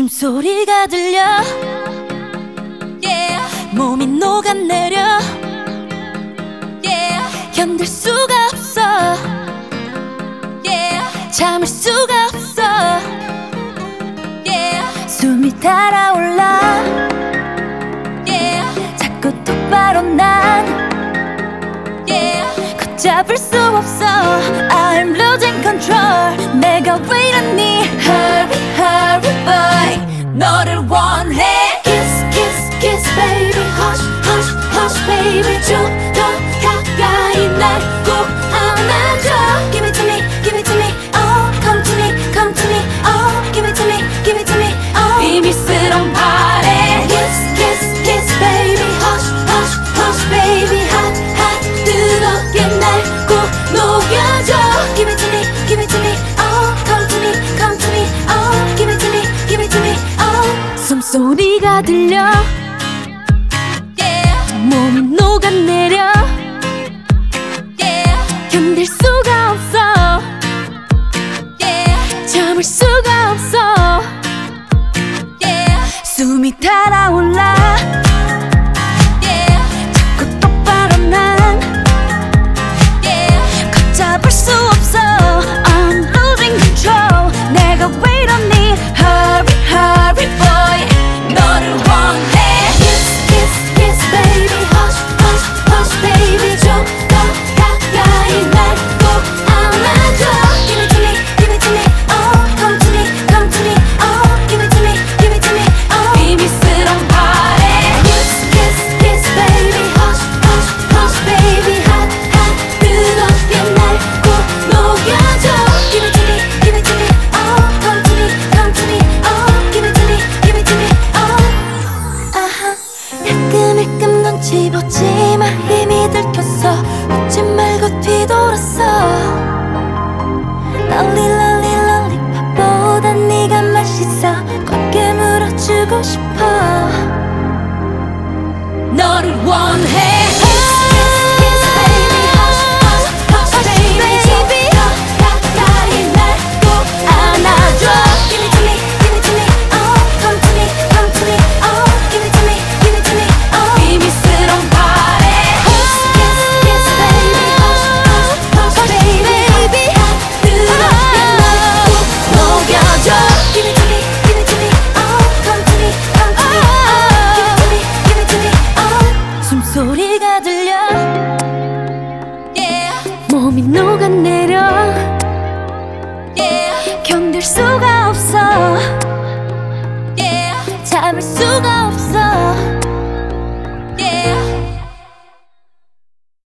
숨소리가 들려 yeah. 몸이 녹아내려 yeah. 견딜 수가 없어 yeah. 참을 수가 없어 yeah. 숨이 달아올라 yeah. 자꾸 똑바로 난 yeah. 걷잡을 수 없어 I'm losing control 내가 왜 이러니 Kiss kiss kiss baby. Hush hush hush baby. 소리가 들려. 집었지만 힘이 들켰어. 웃지 말고 뒤돌았어. 랄리 랄리 랄리, 밥 보단 네가 맛있어. 곱게 물어주고 싶어. 소리가 들려 yeah. 몸이 녹아내려 yeah. 견딜 수가 없어 yeah. 잡을 수가